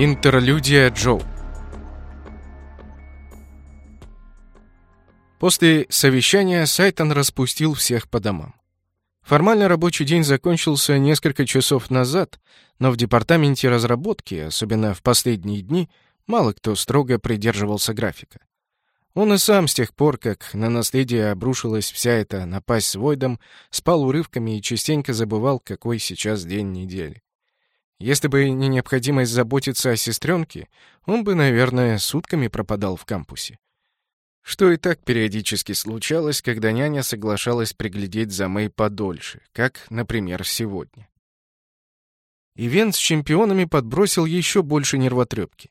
Интерлюдия Джоу После совещания Сайтон распустил всех по домам. Формально рабочий день закончился несколько часов назад, но в департаменте разработки, особенно в последние дни, мало кто строго придерживался графика. Он и сам с тех пор, как на наследие обрушилась вся эта напасть с Войдом, спал урывками и частенько забывал, какой сейчас день недели. Если бы не необходимость заботиться о сестренке, он бы, наверное, сутками пропадал в кампусе. Что и так периодически случалось, когда няня соглашалась приглядеть за Мэй подольше, как, например, сегодня. Ивент с чемпионами подбросил еще больше нервотрепки.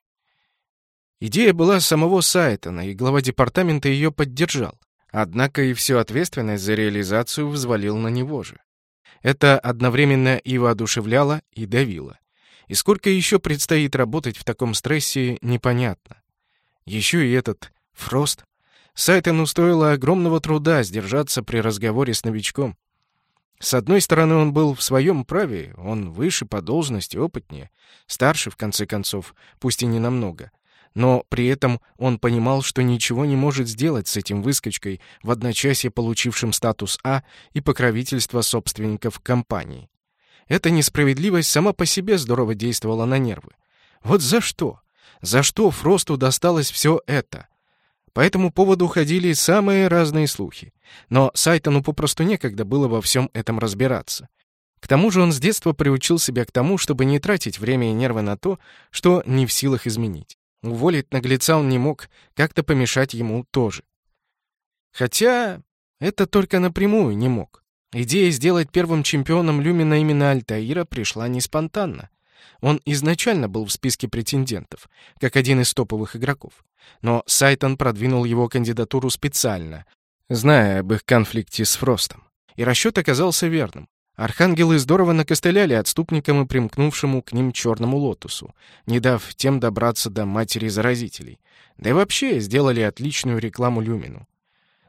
Идея была самого Сайтона, и глава департамента ее поддержал. Однако и всю ответственность за реализацию взвалил на него же. Это одновременно и воодушевляло, и давило. И сколько еще предстоит работать в таком стрессе, непонятно. Еще и этот Фрост Сайтону стоило огромного труда сдержаться при разговоре с новичком. С одной стороны, он был в своем праве, он выше по должности, опытнее, старше, в конце концов, пусть и не намного. Но при этом он понимал, что ничего не может сделать с этим выскочкой, в одночасье получившим статус А и покровительство собственников компании. Эта несправедливость сама по себе здорово действовала на нервы. Вот за что? За что Фросту досталось все это? По этому поводу ходили самые разные слухи. Но Сайтону попросту некогда было во всем этом разбираться. К тому же он с детства приучил себя к тому, чтобы не тратить время и нервы на то, что не в силах изменить. Уволить наглеца он не мог, как-то помешать ему тоже. Хотя это только напрямую не мог. Идея сделать первым чемпионом Люмина именно Альтаира пришла не спонтанно. Он изначально был в списке претендентов, как один из топовых игроков. Но Сайтон продвинул его кандидатуру специально, зная об их конфликте с Фростом. И расчет оказался верным. Архангелы здорово накостыляли отступникам и примкнувшему к ним черному лотосу, не дав тем добраться до матери-заразителей. Да и вообще сделали отличную рекламу Люмину.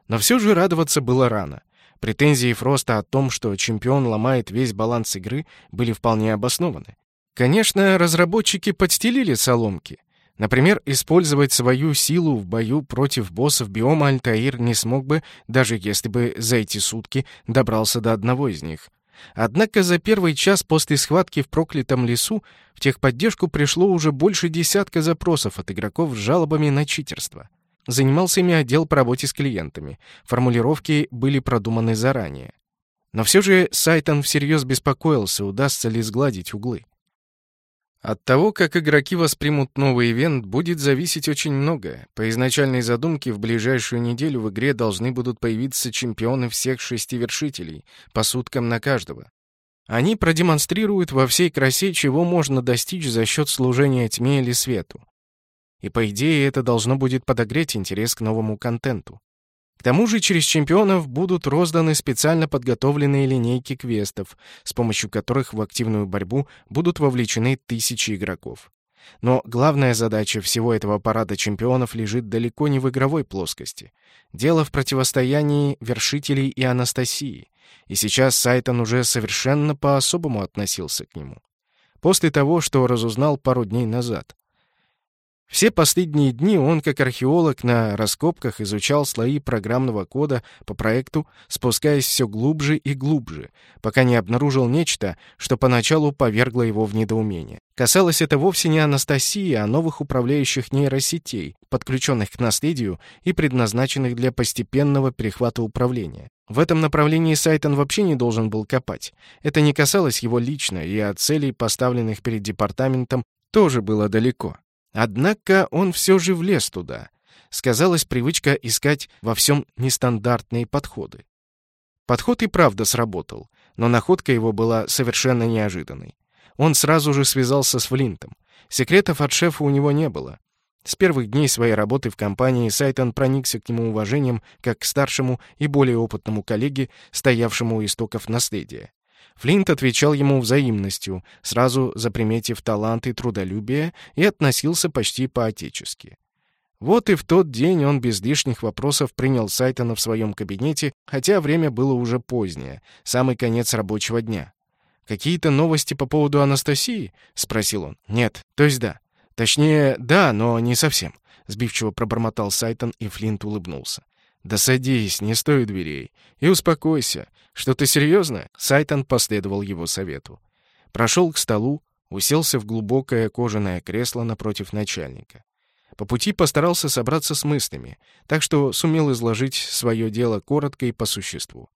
Но все же радоваться было рано. Претензии Фроста о том, что чемпион ломает весь баланс игры, были вполне обоснованы. Конечно, разработчики подстелили соломки. Например, использовать свою силу в бою против боссов биома Альтаир не смог бы, даже если бы за эти сутки добрался до одного из них. Однако за первый час после схватки в проклятом лесу в техподдержку пришло уже больше десятка запросов от игроков с жалобами на читерство. Занимался ими отдел по работе с клиентами. Формулировки были продуманы заранее. Но все же Сайтон всерьез беспокоился, удастся ли сгладить углы. От того, как игроки воспримут новый ивент, будет зависеть очень многое. По изначальной задумке, в ближайшую неделю в игре должны будут появиться чемпионы всех шести вершителей, по суткам на каждого. Они продемонстрируют во всей красе, чего можно достичь за счет служения тьме или свету. И по идее это должно будет подогреть интерес к новому контенту. К тому же через чемпионов будут розданы специально подготовленные линейки квестов, с помощью которых в активную борьбу будут вовлечены тысячи игроков. Но главная задача всего этого парада чемпионов лежит далеко не в игровой плоскости. Дело в противостоянии вершителей и Анастасии, и сейчас Сайтон уже совершенно по-особому относился к нему. После того, что разузнал пару дней назад. Все последние дни он, как археолог, на раскопках изучал слои программного кода по проекту, спускаясь все глубже и глубже, пока не обнаружил нечто, что поначалу повергло его в недоумение. Касалось это вовсе не Анастасии, а новых управляющих нейросетей, подключенных к наследию и предназначенных для постепенного перехвата управления. В этом направлении Сайтон вообще не должен был копать. Это не касалось его лично, и от целей, поставленных перед департаментом, тоже было далеко. Однако он все же влез туда. Сказалась привычка искать во всем нестандартные подходы. Подход и правда сработал, но находка его была совершенно неожиданной. Он сразу же связался с Флинтом. Секретов от шефа у него не было. С первых дней своей работы в компании Сайтон проникся к нему уважением как к старшему и более опытному коллеге, стоявшему у истоков наследия. Флинт отвечал ему взаимностью, сразу заприметив талант и трудолюбие, и относился почти по-отечески. Вот и в тот день он без лишних вопросов принял Сайтона в своем кабинете, хотя время было уже позднее, самый конец рабочего дня. «Какие-то новости по поводу Анастасии?» — спросил он. «Нет, то есть да. Точнее, да, но не совсем. Сбивчиво пробормотал Сайтон, и Флинт улыбнулся. «Да садись, не стой у дверей. И успокойся. Что ты серьезно?» Сайтон последовал его совету. Прошел к столу, уселся в глубокое кожаное кресло напротив начальника. По пути постарался собраться с мыслями, так что сумел изложить свое дело коротко и по существу.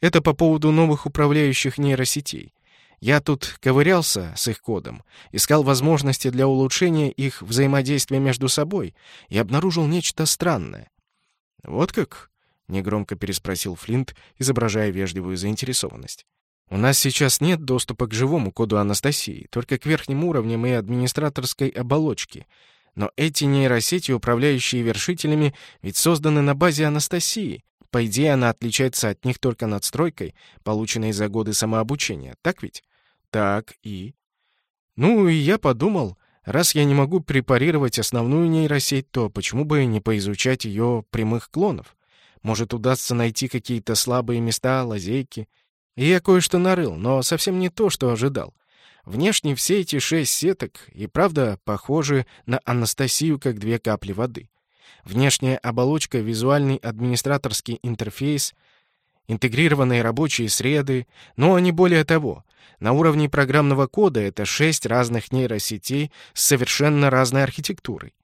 Это по поводу новых управляющих нейросетей. Я тут ковырялся с их кодом, искал возможности для улучшения их взаимодействия между собой и обнаружил нечто странное. «Вот как?» — негромко переспросил Флинт, изображая вежливую заинтересованность. «У нас сейчас нет доступа к живому коду Анастасии, только к верхним уровням и администраторской оболочке. Но эти нейросети, управляющие вершителями, ведь созданы на базе Анастасии. По идее, она отличается от них только надстройкой, полученной за годы самообучения. Так ведь?» Так, и? Ну, и я подумал, раз я не могу препарировать основную нейросеть, то почему бы не поизучать ее прямых клонов? Может, удастся найти какие-то слабые места, лазейки. И я кое-что нарыл, но совсем не то, что ожидал. Внешне все эти шесть сеток и правда похожи на Анастасию, как две капли воды. Внешняя оболочка, визуальный администраторский интерфейс, интегрированные рабочие среды, но не более того. На уровне программного кода это шесть разных нейросетей с совершенно разной архитектурой.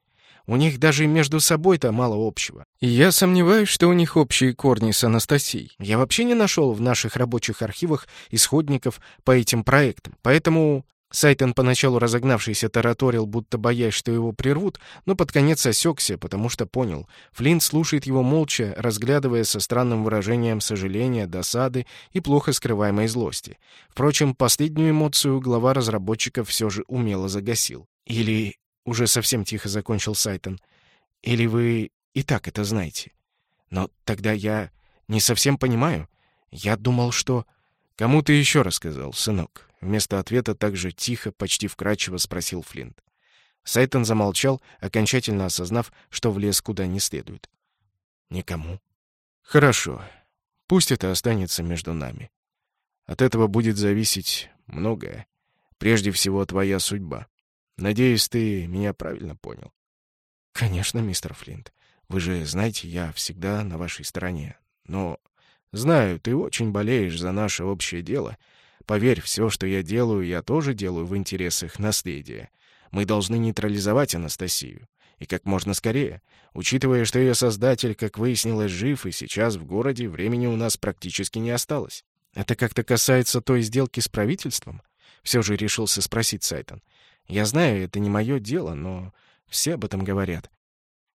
У них даже между собой-то мало общего. И я сомневаюсь, что у них общие корни с Анастасией. Я вообще не нашел в наших рабочих архивах исходников по этим проектам. Поэтому Сайтон, поначалу разогнавшийся, тараторил, будто боясь, что его прервут, но под конец осекся, потому что понял. Флинт слушает его молча, разглядывая со странным выражением сожаления, досады и плохо скрываемой злости. Впрочем, последнюю эмоцию глава разработчиков все же умело загасил. «Или...» — уже совсем тихо закончил Сайтон. «Или вы и так это знаете? Но тогда я не совсем понимаю. Я думал, что...» «Кому ты еще рассказал, сынок?» Вместо ответа также тихо, почти вкрадчиво спросил Флинт. Сайтон замолчал, окончательно осознав, что влез куда не следует. «Никому». «Хорошо. Пусть это останется между нами. От этого будет зависеть многое. Прежде всего, твоя судьба. Надеюсь, ты меня правильно понял». «Конечно, мистер Флинт. Вы же знаете, я всегда на вашей стороне. Но знаю, ты очень болеешь за наше общее дело, Поверь, все, что я делаю, я тоже делаю в интересах наследия. Мы должны нейтрализовать Анастасию. И как можно скорее. Учитывая, что ее создатель, как выяснилось, жив, и сейчас в городе времени у нас практически не осталось. Это как-то касается той сделки с правительством? Все же решился спросить Сайтон. Я знаю, это не мое дело, но все об этом говорят.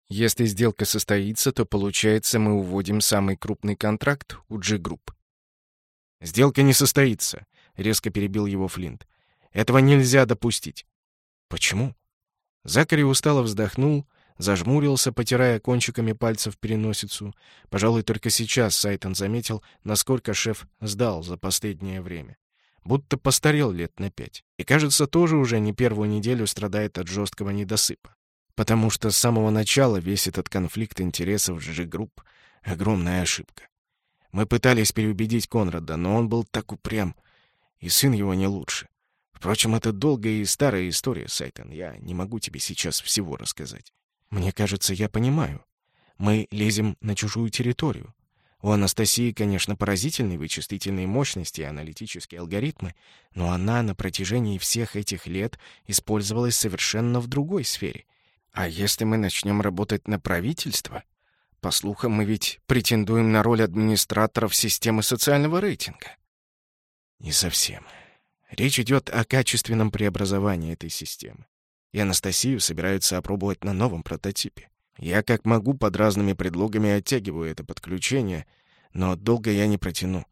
Если сделка состоится, то, получается, мы уводим самый крупный контракт у G-Group. Сделка не состоится резко перебил его Флинт. Этого нельзя допустить. Почему? Закари устало вздохнул, зажмурился, потирая кончиками пальцев переносицу. Пожалуй, только сейчас Сайтон заметил, насколько шеф сдал за последнее время. Будто постарел лет на пять. И, кажется, тоже уже не первую неделю страдает от жесткого недосыпа. Потому что с самого начала весь этот конфликт интересов G-групп — огромная ошибка. Мы пытались переубедить Конрада, но он был так упрям — и сын его не лучше. Впрочем, это долгая и старая история, Сайтон. Я не могу тебе сейчас всего рассказать. Мне кажется, я понимаю. Мы лезем на чужую территорию. У Анастасии, конечно, поразительные вычислительные мощности и аналитические алгоритмы, но она на протяжении всех этих лет использовалась совершенно в другой сфере. А если мы начнем работать на правительство? По слухам, мы ведь претендуем на роль администраторов системы социального рейтинга. Не совсем. Речь идет о качественном преобразовании этой системы. И Анастасию собираются опробовать на новом прототипе. Я как могу под разными предлогами оттягиваю это подключение, но долго я не протяну.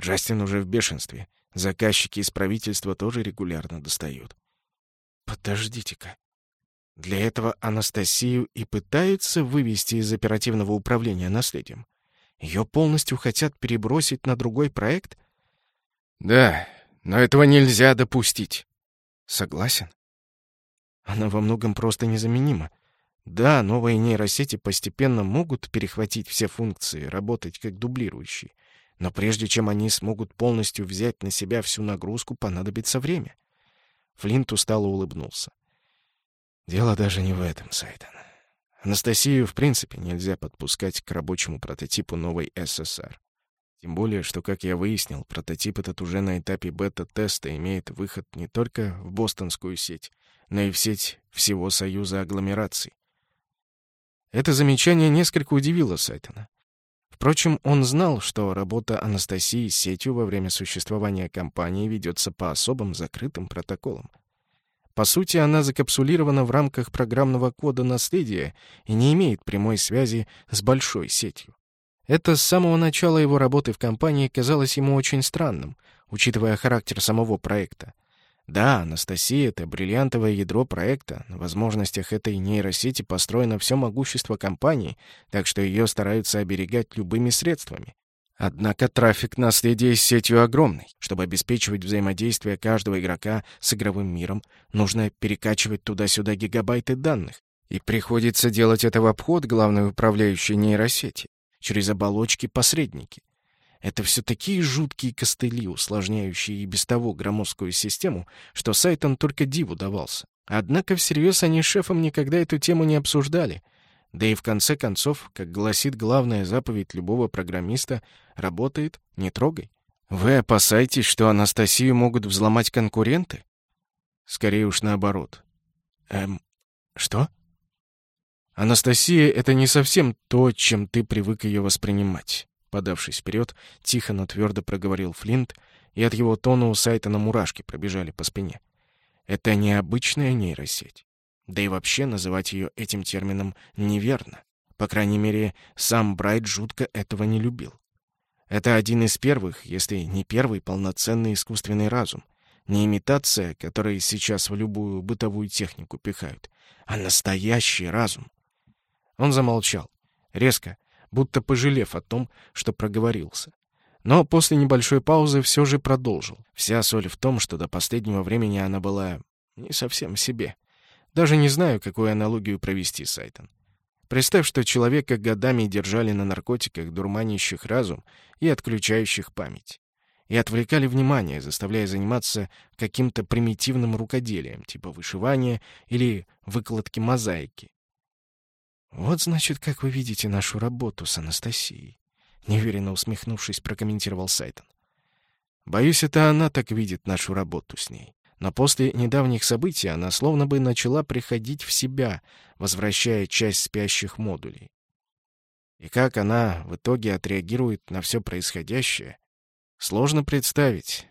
Джастин уже в бешенстве. Заказчики из правительства тоже регулярно достают. Подождите-ка. Для этого Анастасию и пытаются вывести из оперативного управления наследием. Ее полностью хотят перебросить на другой проект — да, но этого нельзя допустить. Согласен. Она во многом просто незаменима. Да, новые нейросети постепенно могут перехватить все функции, работать как дублирующие. Но прежде чем они смогут полностью взять на себя всю нагрузку, понадобится время. Флинт устало улыбнулся. Дело даже не в этом, Сайтон. Анастасию, в принципе, нельзя подпускать к рабочему прототипу новой СССР. Тем более, что, как я выяснил, прототип этот уже на этапе бета-теста имеет выход не только в бостонскую сеть, но и в сеть всего Союза агломераций. Это замечание несколько удивило Сайтона. Впрочем, он знал, что работа Анастасии с сетью во время существования компании ведется по особым закрытым протоколам. По сути, она закапсулирована в рамках программного кода наследия и не имеет прямой связи с большой сетью. Это с самого начала его работы в компании казалось ему очень странным, учитывая характер самого проекта. Да, Анастасия — это бриллиантовое ядро проекта. На возможностях этой нейросети построено все могущество компании, так что ее стараются оберегать любыми средствами. Однако трафик наследия с сетью огромный. Чтобы обеспечивать взаимодействие каждого игрока с игровым миром, нужно перекачивать туда-сюда гигабайты данных. И приходится делать это в обход главной управляющей нейросети через оболочки-посредники. Это все такие жуткие костыли, усложняющие и без того громоздкую систему, что Сайтон только диву давался. Однако всерьез они с шефом никогда эту тему не обсуждали. Да и в конце концов, как гласит главная заповедь любого программиста, работает «не трогай». Вы опасаетесь, что Анастасию могут взломать конкуренты? Скорее уж наоборот. Эм, что? Анастасия — это не совсем то, чем ты привык ее воспринимать. Подавшись вперед, тихо, но твердо проговорил Флинт, и от его тона у Сайтона мурашки пробежали по спине. Это необычная нейросеть. Да и вообще называть ее этим термином неверно. По крайней мере, сам Брайт жутко этого не любил. Это один из первых, если не первый, полноценный искусственный разум. Не имитация, которая сейчас в любую бытовую технику пихают, а настоящий разум. Он замолчал. Резко, будто пожалев о том, что проговорился. Но после небольшой паузы все же продолжил. Вся соль в том, что до последнего времени она была не совсем себе. Даже не знаю, какую аналогию провести, Сайтон. Представь, что человека годами держали на наркотиках, дурманящих разум и отключающих память. И отвлекали внимание, заставляя заниматься каким-то примитивным рукоделием, типа вышивания или выкладки мозаики. «Вот, значит, как вы видите нашу работу с Анастасией», — неуверенно усмехнувшись, прокомментировал Сайтон. «Боюсь, это она так видит нашу работу с ней. Но после недавних событий она словно бы начала приходить в себя, возвращая часть спящих модулей. И как она в итоге отреагирует на все происходящее, сложно представить.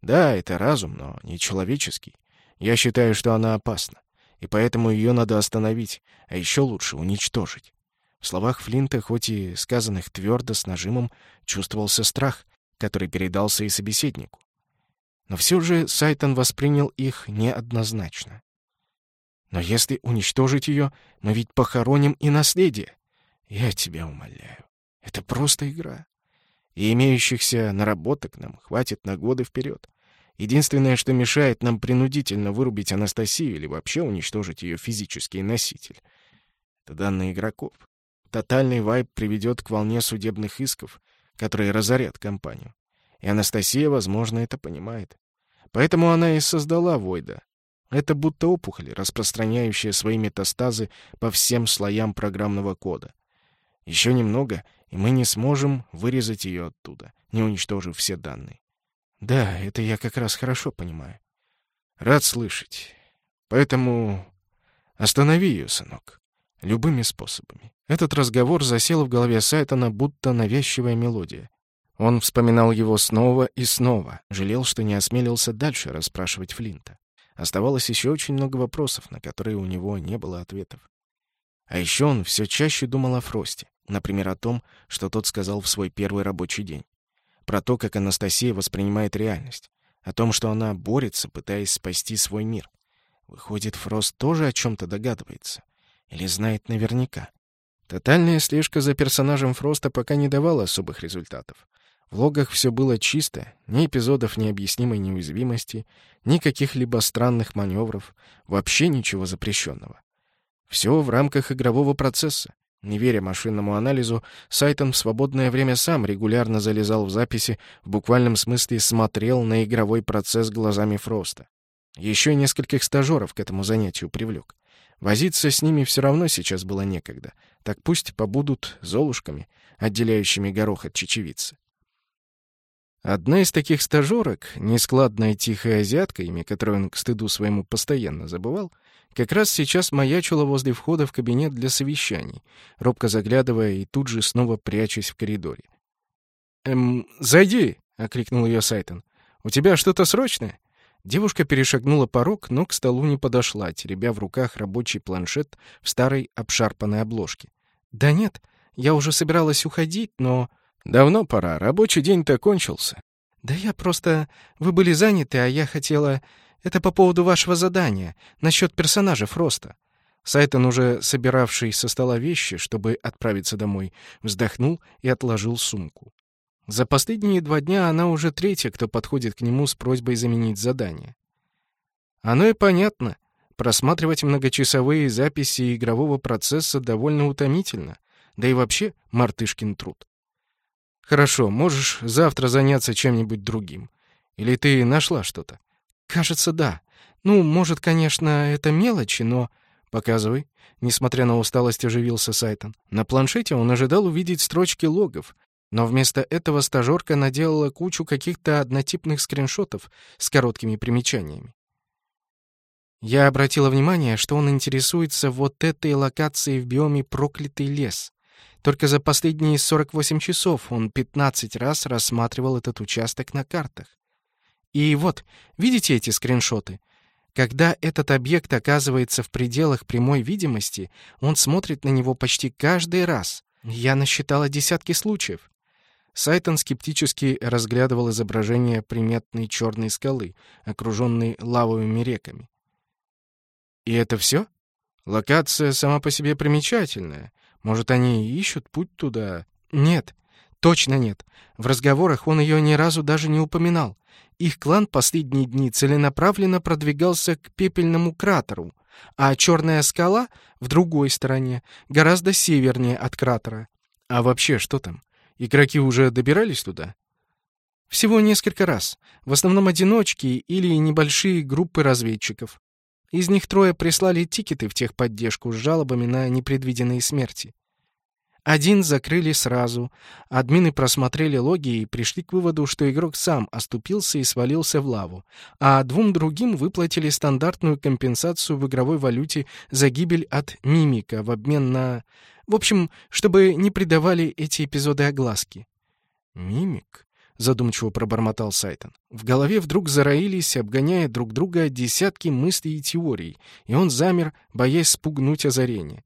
Да, это разум, но не человеческий. Я считаю, что она опасна и поэтому ее надо остановить, а еще лучше уничтожить. В словах Флинта, хоть и сказанных твердо, с нажимом, чувствовался страх, который передался и собеседнику. Но все же Сайтон воспринял их неоднозначно. Но если уничтожить ее, мы ведь похороним и наследие. Я тебя умоляю. Это просто игра. И имеющихся наработок нам хватит на годы вперед. Единственное, что мешает нам принудительно вырубить Анастасию или вообще уничтожить ее физический носитель, это данные игроков. Тотальный вайп приведет к волне судебных исков, которые разорят компанию. И Анастасия, возможно, это понимает. Поэтому она и создала Войда. Это будто опухоль, распространяющая свои метастазы по всем слоям программного кода. Еще немного, и мы не сможем вырезать ее оттуда, не уничтожив все данные. Да, это я как раз хорошо понимаю. Рад слышать. Поэтому останови ее, сынок. Любыми способами. Этот разговор засел в голове Сайтона, будто навязчивая мелодия. Он вспоминал его снова и снова, жалел, что не осмелился дальше расспрашивать Флинта. Оставалось еще очень много вопросов, на которые у него не было ответов. А еще он все чаще думал о Фросте, например, о том, что тот сказал в свой первый рабочий день про то, как Анастасия воспринимает реальность, о том, что она борется, пытаясь спасти свой мир. Выходит, Фрост тоже о чем-то догадывается. Или знает наверняка. Тотальная слежка за персонажем Фроста пока не давала особых результатов. В логах все было чисто, ни эпизодов необъяснимой неуязвимости, ни каких-либо странных маневров, вообще ничего запрещенного. Все в рамках игрового процесса. Не веря машинному анализу, Сайтон в свободное время сам регулярно залезал в записи, в буквальном смысле смотрел на игровой процесс глазами Фроста. Еще нескольких стажеров к этому занятию привлек. Возиться с ними все равно сейчас было некогда. Так пусть побудут золушками, отделяющими горох от чечевицы. Одна из таких стажерок, нескладная тихая азиатка, имя которой он к стыду своему постоянно забывал, как раз сейчас маячила возле входа в кабинет для совещаний, робко заглядывая и тут же снова прячась в коридоре. «Эм, зайди!» — окликнул ее Сайтон. «У тебя что-то срочное?» Девушка перешагнула порог, но к столу не подошла, теребя в руках рабочий планшет в старой обшарпанной обложке. «Да нет, я уже собиралась уходить, но...» «Давно пора, рабочий день-то кончился». «Да я просто... Вы были заняты, а я хотела... Это по поводу вашего задания, насчет персонажа Фроста». Сайтон, уже собиравший со стола вещи, чтобы отправиться домой, вздохнул и отложил сумку. За последние два дня она уже третья, кто подходит к нему с просьбой заменить задание. Оно и понятно. Просматривать многочасовые записи игрового процесса довольно утомительно, да и вообще мартышкин труд. Хорошо, можешь завтра заняться чем-нибудь другим. Или ты нашла что-то? Кажется, да. Ну, может, конечно, это мелочи, но... Показывай. Несмотря на усталость, оживился Сайтон. На планшете он ожидал увидеть строчки логов, но вместо этого стажерка наделала кучу каких-то однотипных скриншотов с короткими примечаниями. Я обратила внимание, что он интересуется вот этой локацией в биоме «Проклятый лес». Только за последние 48 часов он 15 раз рассматривал этот участок на картах. И вот, видите эти скриншоты? Когда этот объект оказывается в пределах прямой видимости, он смотрит на него почти каждый раз. Я насчитала десятки случаев. Сайтон скептически разглядывал изображение приметной черной скалы, окруженной лавовыми реками. «И это все? Локация сама по себе примечательная. Может, они ищут путь туда?» «Нет, точно нет. В разговорах он ее ни разу даже не упоминал. Их клан последние дни целенаправленно продвигался к пепельному кратеру, а черная скала в другой стороне, гораздо севернее от кратера. А вообще, что там? Игроки уже добирались туда? Всего несколько раз. В основном одиночки или небольшие группы разведчиков. Из них трое прислали тикеты в техподдержку с жалобами на непредвиденные смерти. Один закрыли сразу. Админы просмотрели логи и пришли к выводу, что игрок сам оступился и свалился в лаву, а двум другим выплатили стандартную компенсацию в игровой валюте за гибель от мимика в обмен на... В общем, чтобы не придавали эти эпизоды огласки. «Мимик?» — задумчиво пробормотал Сайтон. В голове вдруг зароились, обгоняя друг друга десятки мыслей и теорий, и он замер, боясь спугнуть озарение.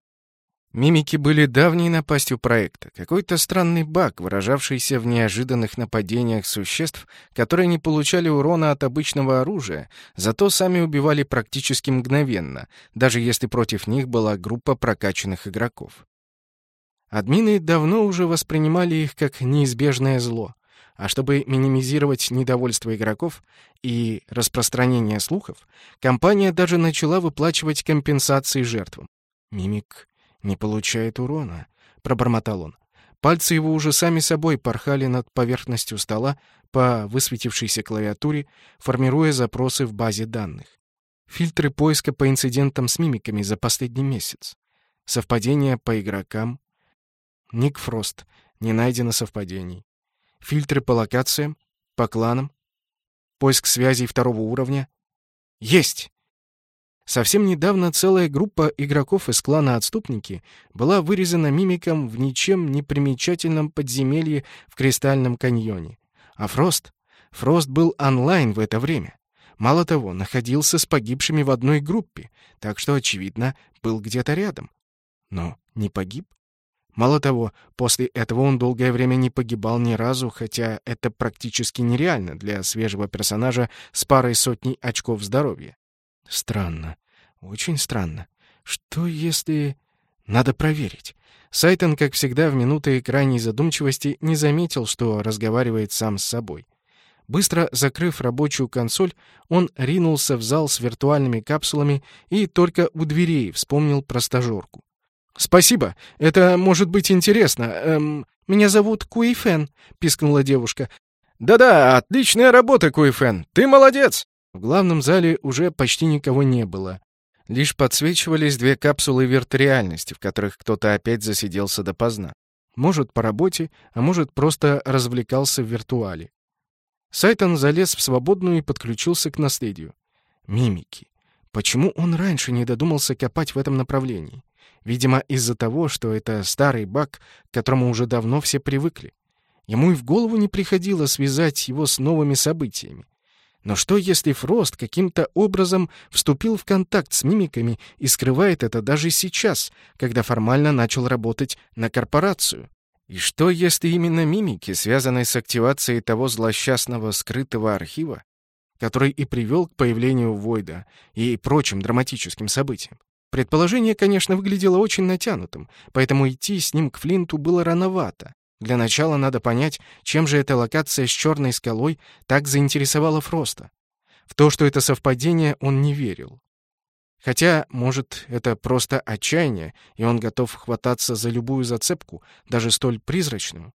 Мимики были давней напастью проекта, какой-то странный баг, выражавшийся в неожиданных нападениях существ, которые не получали урона от обычного оружия, зато сами убивали практически мгновенно, даже если против них была группа прокачанных игроков. Админы давно уже воспринимали их как неизбежное зло, а чтобы минимизировать недовольство игроков и распространение слухов, компания даже начала выплачивать компенсации жертвам. Мимик не получает урона», — пробормотал он. Пальцы его уже сами собой порхали над поверхностью стола по высветившейся клавиатуре, формируя запросы в базе данных. Фильтры поиска по инцидентам с мимиками за последний месяц. Совпадения по игрокам. Ник Фрост. Не найдено совпадений. Фильтры по локациям, по кланам. Поиск связей второго уровня. Есть! Совсем недавно целая группа игроков из клана «Отступники» была вырезана мимиком в ничем не примечательном подземелье в Кристальном каньоне. А Фрост? Фрост был онлайн в это время. Мало того, находился с погибшими в одной группе, так что, очевидно, был где-то рядом. Но не погиб. Мало того, после этого он долгое время не погибал ни разу, хотя это практически нереально для свежего персонажа с парой сотней очков здоровья. Странно. Очень странно. Что если... Надо проверить. Сайтон, как всегда, в минуты крайней задумчивости не заметил, что разговаривает сам с собой. Быстро закрыв рабочую консоль, он ринулся в зал с виртуальными капсулами и только у дверей вспомнил про стажерку. «Спасибо. Это может быть интересно. Эм, меня зовут Куэйфен», — пискнула девушка. «Да-да, отличная работа, Куэйфен. Ты молодец!» В главном зале уже почти никого не было. Лишь подсвечивались две капсулы виртуальности, в которых кто-то опять засиделся допоздна. Может, по работе, а может, просто развлекался в виртуале. Сайтон залез в свободную и подключился к наследию. Мимики. Почему он раньше не додумался копать в этом направлении? Видимо, из-за того, что это старый баг, к которому уже давно все привыкли. Ему и в голову не приходило связать его с новыми событиями. Но что, если Фрост каким-то образом вступил в контакт с мимиками и скрывает это даже сейчас, когда формально начал работать на корпорацию? И что, если именно мимики, связанные с активацией того злосчастного скрытого архива, который и привел к появлению Войда и прочим драматическим событиям? Предположение, конечно, выглядело очень натянутым, поэтому идти с ним к Флинту было рановато. Для начала надо понять, чем же эта локация с черной скалой так заинтересовала Фроста. В то, что это совпадение, он не верил. Хотя, может, это просто отчаяние, и он готов хвататься за любую зацепку, даже столь призрачную.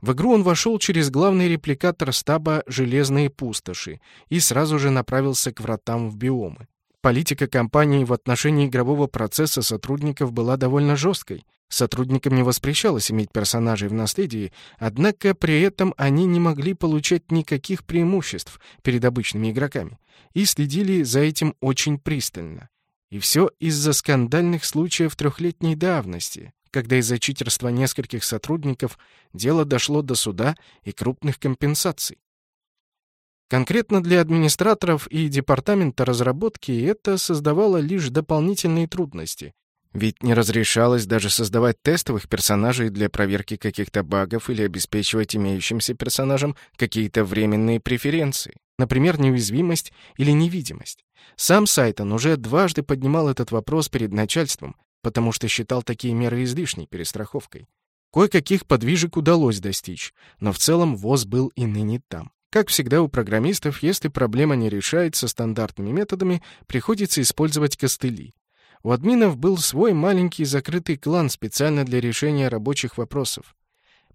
В игру он вошел через главный репликатор стаба «Железные пустоши» и сразу же направился к вратам в биомы. Политика компании в отношении игрового процесса сотрудников была довольно жесткой. Сотрудникам не воспрещалось иметь персонажей в наследии, однако при этом они не могли получать никаких преимуществ перед обычными игроками и следили за этим очень пристально. И все из-за скандальных случаев трехлетней давности, когда из-за читерства нескольких сотрудников дело дошло до суда и крупных компенсаций. Конкретно для администраторов и департамента разработки это создавало лишь дополнительные трудности. Ведь не разрешалось даже создавать тестовых персонажей для проверки каких-то багов или обеспечивать имеющимся персонажам какие-то временные преференции, например, неуязвимость или невидимость. Сам Сайтон уже дважды поднимал этот вопрос перед начальством, потому что считал такие меры излишней перестраховкой. Кое-каких подвижек удалось достичь, но в целом ВОЗ был и ныне там. Как всегда у программистов, если проблема не решается стандартными методами, приходится использовать костыли. У админов был свой маленький закрытый клан специально для решения рабочих вопросов.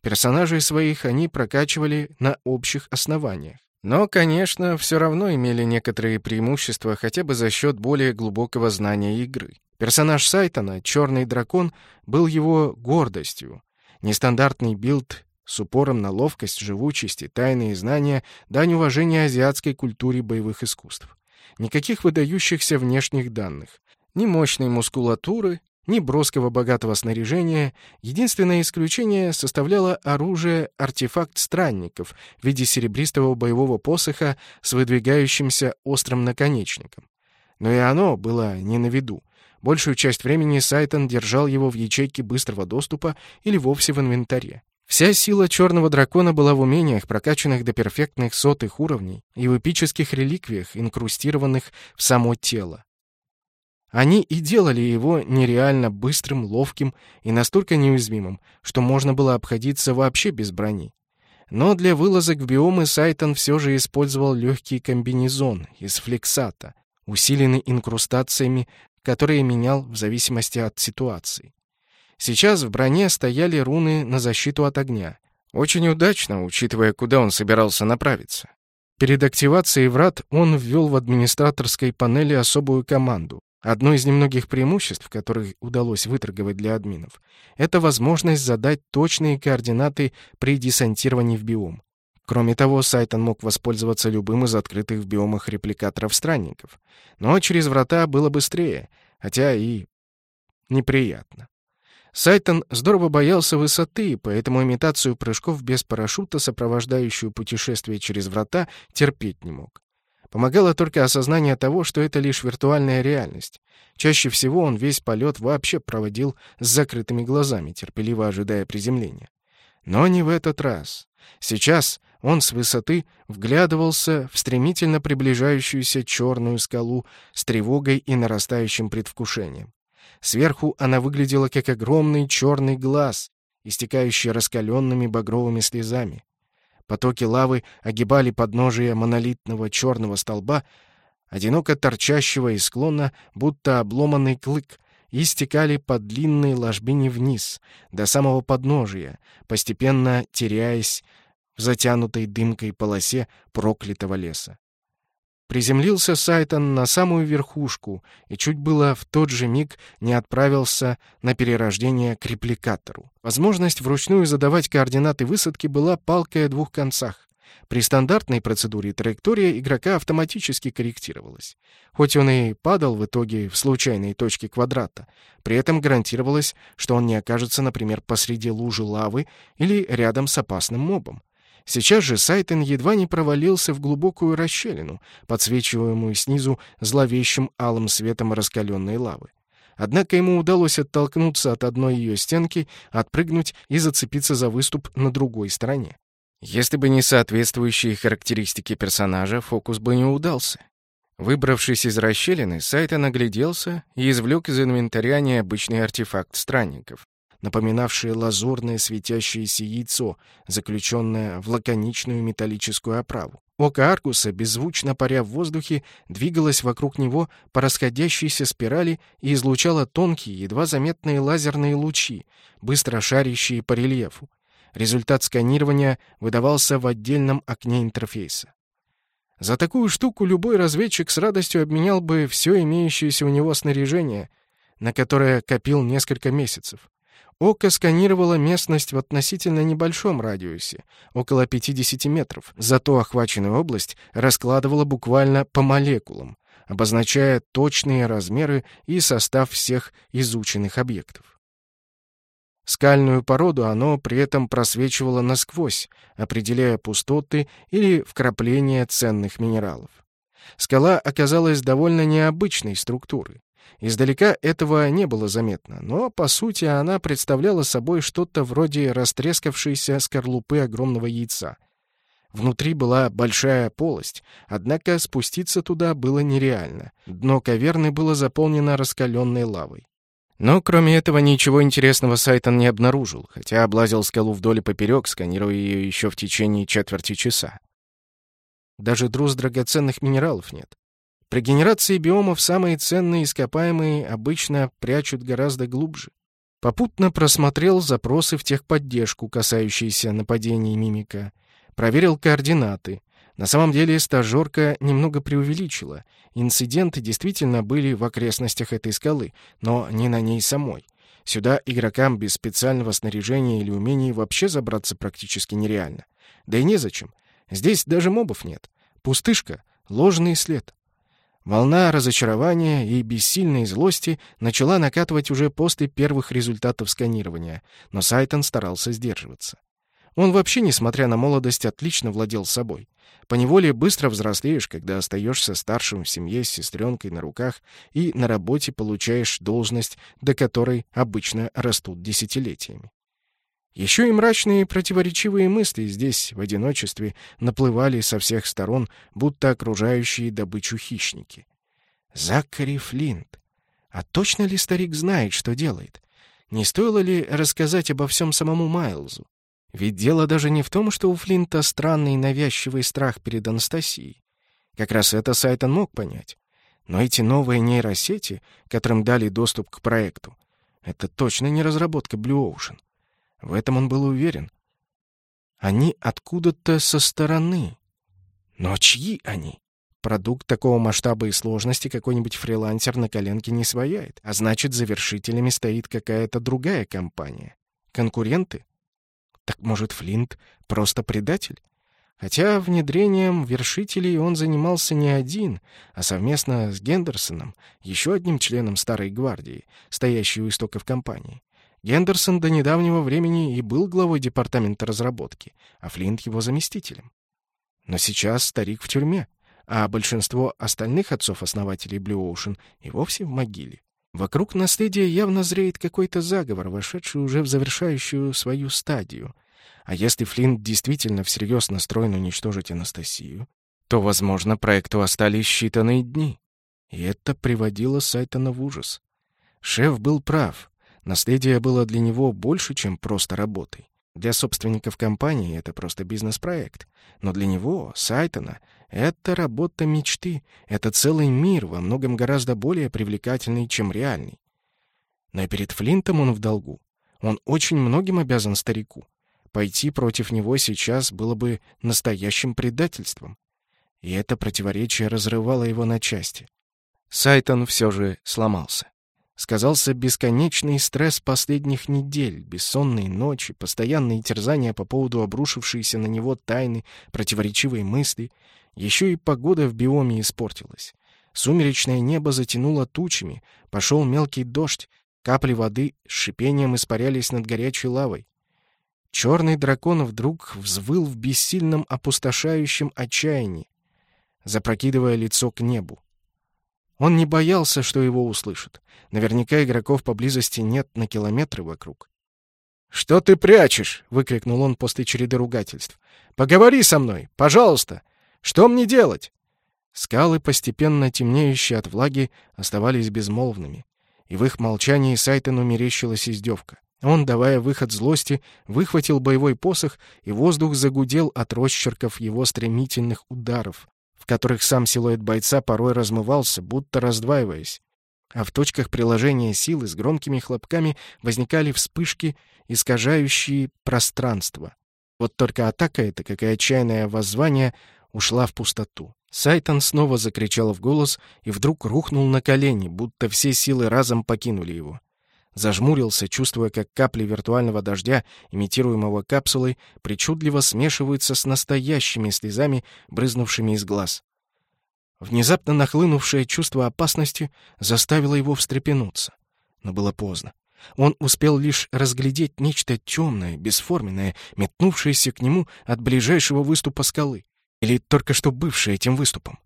Персонажей своих они прокачивали на общих основаниях. Но, конечно, все равно имели некоторые преимущества хотя бы за счет более глубокого знания игры. Персонаж Сайтона, Черный Дракон, был его гордостью. Нестандартный билд с упором на ловкость, живучесть и тайные знания, дань уважения азиатской культуре боевых искусств. Никаких выдающихся внешних данных. Ни мощной мускулатуры, ни броского богатого снаряжения. Единственное исключение составляло оружие-артефакт странников в виде серебристого боевого посоха с выдвигающимся острым наконечником. Но и оно было не на виду. Большую часть времени Сайтон держал его в ячейке быстрого доступа или вовсе в инвентаре. Вся сила черного дракона была в умениях, прокачанных до перфектных сотых уровней, и в эпических реликвиях, инкрустированных в само тело. Они и делали его нереально быстрым, ловким и настолько неуязвимым, что можно было обходиться вообще без брони. Но для вылазок в биомы Сайтон все же использовал легкий комбинезон из флексата, усиленный инкрустациями, которые менял в зависимости от ситуации. Сейчас в броне стояли руны на защиту от огня. Очень удачно, учитывая, куда он собирался направиться. Перед активацией врат он ввел в администраторской панели особую команду. Одно из немногих преимуществ, которых удалось выторговать для админов, это возможность задать точные координаты при десантировании в биом. Кроме того, Сайтон мог воспользоваться любым из открытых в биомах репликаторов странников. Но через врата было быстрее, хотя и неприятно. Сайтон здорово боялся высоты, поэтому имитацию прыжков без парашюта, сопровождающую путешествие через врата, терпеть не мог. Помогало только осознание того, что это лишь виртуальная реальность. Чаще всего он весь полет вообще проводил с закрытыми глазами, терпеливо ожидая приземления. Но не в этот раз. Сейчас он с высоты вглядывался в стремительно приближающуюся черную скалу с тревогой и нарастающим предвкушением. Сверху она выглядела как огромный черный глаз, истекающий раскаленными багровыми слезами. Потоки лавы огибали подножие монолитного черного столба, одиноко торчащего из склона, будто обломанный клык, и стекали по длинной ложбине вниз, до самого подножия, постепенно теряясь в затянутой дымкой полосе проклятого леса. Приземлился Сайтон на самую верхушку и чуть было в тот же миг не отправился на перерождение к репликатору. Возможность вручную задавать координаты высадки была палкой о двух концах. При стандартной процедуре траектория игрока автоматически корректировалась. Хоть он и падал в итоге в случайной точке квадрата, при этом гарантировалось, что он не окажется, например, посреди лужи лавы или рядом с опасным мобом. Сейчас же Сайтен едва не провалился в глубокую расщелину, подсвечиваемую снизу зловещим алым светом раскаленной лавы. Однако ему удалось оттолкнуться от одной ее стенки, отпрыгнуть и зацепиться за выступ на другой стороне. Если бы не соответствующие характеристики персонажа, фокус бы не удался. Выбравшись из расщелины, Сайтон огляделся и извлек из инвентаря необычный артефакт странников напоминавшее лазурное светящееся яйцо, заключенное в лаконичную металлическую оправу. Око Аркуса, беззвучно паря в воздухе, двигалось вокруг него по расходящейся спирали и излучало тонкие, едва заметные лазерные лучи, быстро шарящие по рельефу. Результат сканирования выдавался в отдельном окне интерфейса. За такую штуку любой разведчик с радостью обменял бы все имеющееся у него снаряжение, на которое копил несколько месяцев. Око сканировало местность в относительно небольшом радиусе, около 50 метров, зато охваченную область раскладывало буквально по молекулам, обозначая точные размеры и состав всех изученных объектов. Скальную породу оно при этом просвечивало насквозь, определяя пустоты или вкрапления ценных минералов. Скала оказалась довольно необычной структуры. Издалека этого не было заметно, но, по сути, она представляла собой что-то вроде растрескавшейся скорлупы огромного яйца. Внутри была большая полость, однако спуститься туда было нереально. Дно каверны было заполнено раскаленной лавой. Но кроме этого ничего интересного Сайтон не обнаружил, хотя облазил скалу вдоль и поперек, сканируя ее еще в течение четверти часа. Даже друз драгоценных минералов нет. При генерации биомов самые ценные ископаемые обычно прячут гораздо глубже. Попутно просмотрел запросы в техподдержку, касающиеся нападений мимика. Проверил координаты. На самом деле стажерка немного преувеличила. Инциденты действительно были в окрестностях этой скалы, но не на ней самой. Сюда игрокам без специального снаряжения или умений вообще забраться практически нереально. Да и незачем. Здесь даже мобов нет. Пустышка, ложный след. Волна разочарования и бессильной злости начала накатывать уже после первых результатов сканирования, но Сайтон старался сдерживаться. Он вообще, несмотря на молодость, отлично владел собой. Поневоле быстро взрослеешь, когда остаешься старшим в семье с сестренкой на руках и на работе получаешь должность, до которой обычно растут десятилетиями. Еще и мрачные противоречивые мысли здесь, в одиночестве, наплывали со всех сторон, будто окружающие добычу хищники. Закари Флинт. А точно ли старик знает, что делает? Не стоило ли рассказать обо всем самому Майлзу? Ведь дело даже не в том, что у Флинта странный навязчивый страх перед Анастасией. Как раз это Сайтон мог понять. Но эти новые нейросети, которым дали доступ к проекту, это точно не разработка Blue Ocean. В этом он был уверен. Они откуда-то со стороны. Но чьи они? Продукт такого масштаба и сложности какой-нибудь фрилансер на коленке не свояет, а значит, завершителями стоит какая-то другая компания. Конкуренты? Так может, Флинт просто предатель? Хотя внедрением вершителей он занимался не один, а совместно с Гендерсоном, еще одним членом Старой Гвардии, стоящей у истоков компании. Гендерсон до недавнего времени и был главой департамента разработки, а Флинт его заместителем. Но сейчас старик в тюрьме, а большинство остальных отцов-основателей Blue Ocean и вовсе в могиле. Вокруг наследия явно зреет какой-то заговор, вошедший уже в завершающую свою стадию. А если Флинт действительно всерьез настроен уничтожить Анастасию, то, возможно, проекту остались считанные дни. И это приводило Сайтона в ужас. Шеф был прав. Наследие было для него больше, чем просто работой. Для собственников компании это просто бизнес-проект. Но для него, Сайтона, это работа мечты, это целый мир, во многом гораздо более привлекательный, чем реальный. Но перед Флинтом он в долгу. Он очень многим обязан старику. Пойти против него сейчас было бы настоящим предательством. и это противоречие разрывало его на части. Сайтон все же сломался. Сказался бесконечный стресс последних недель, бессонные ночи, постоянные терзания по поводу обрушившейся на него тайны, противоречивые мысли. Еще и погода в биоме испортилась. Сумеречное небо затянуло тучами, пошел мелкий дождь, капли воды с шипением испарялись над горячей лавой. Черный дракон вдруг взвыл в бессильном опустошающем отчаянии, запрокидывая лицо к небу. Он не боялся, что его услышат. Наверняка игроков поблизости нет на километры вокруг. «Что ты прячешь?» — выкрикнул он после череды ругательств. «Поговори со мной, пожалуйста! Что мне делать?» Скалы, постепенно темнеющие от влаги, оставались безмолвными, и в их молчании Сайтону мерещилась издевка. Он, давая выход злости, выхватил боевой посох, и воздух загудел от росчерков его стремительных ударов в которых сам силуэт бойца порой размывался, будто раздваиваясь. А в точках приложения силы с громкими хлопками возникали вспышки, искажающие пространство. Вот только атака эта, как и отчаянное воззвание, ушла в пустоту. Сайтон снова закричал в голос и вдруг рухнул на колени, будто все силы разом покинули его зажмурился, чувствуя, как капли виртуального дождя, имитируемого капсулой, причудливо смешиваются с настоящими слезами, брызнувшими из глаз. Внезапно нахлынувшее чувство опасности заставило его встрепенуться. Но было поздно. Он успел лишь разглядеть нечто темное, бесформенное, метнувшееся к нему от ближайшего выступа скалы. Или только что бывшее этим выступом.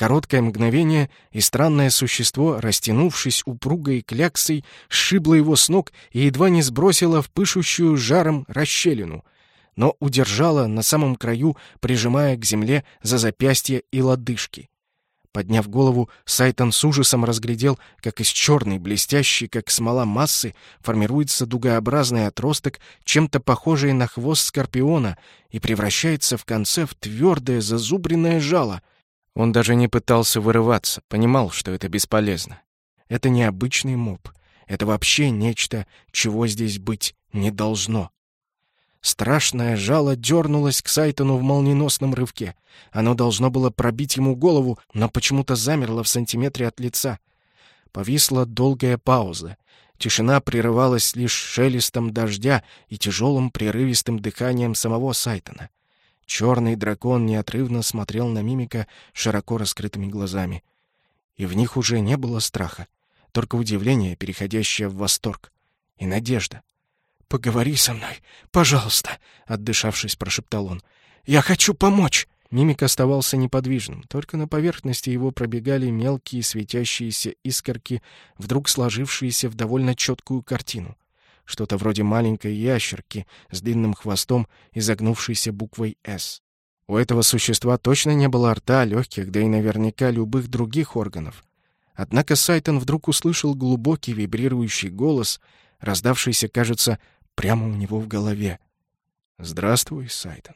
Короткое мгновение, и странное существо, растянувшись упругой кляксой, сшибло его с ног и едва не сбросило в пышущую жаром расщелину, но удержало на самом краю, прижимая к земле за запястье и лодыжки. Подняв голову, Сайтон с ужасом разглядел, как из черной, блестящей, как смола массы, формируется дугообразный отросток, чем-то похожий на хвост скорпиона, и превращается в конце в твердое зазубренное жало — он даже не пытался вырываться, понимал, что это бесполезно. Это не обычный моб. Это вообще нечто, чего здесь быть не должно. Страшное жало дернулось к Сайтону в молниеносном рывке. Оно должно было пробить ему голову, но почему-то замерло в сантиметре от лица. Повисла долгая пауза. Тишина прерывалась лишь шелестом дождя и тяжелым прерывистым дыханием самого Сайтона. Черный дракон неотрывно смотрел на мимика широко раскрытыми глазами. И в них уже не было страха, только удивление, переходящее в восторг, и надежда. «Поговори со мной, пожалуйста», — отдышавшись, прошептал он. «Я хочу помочь!» Мимик оставался неподвижным, только на поверхности его пробегали мелкие светящиеся искорки, вдруг сложившиеся в довольно четкую картину что-то вроде маленькой ящерки с длинным хвостом, изогнувшейся буквой «С». У этого существа точно не было рта, легких, да и наверняка любых других органов. Однако Сайтон вдруг услышал глубокий вибрирующий голос, раздавшийся, кажется, прямо у него в голове. «Здравствуй, Сайтон».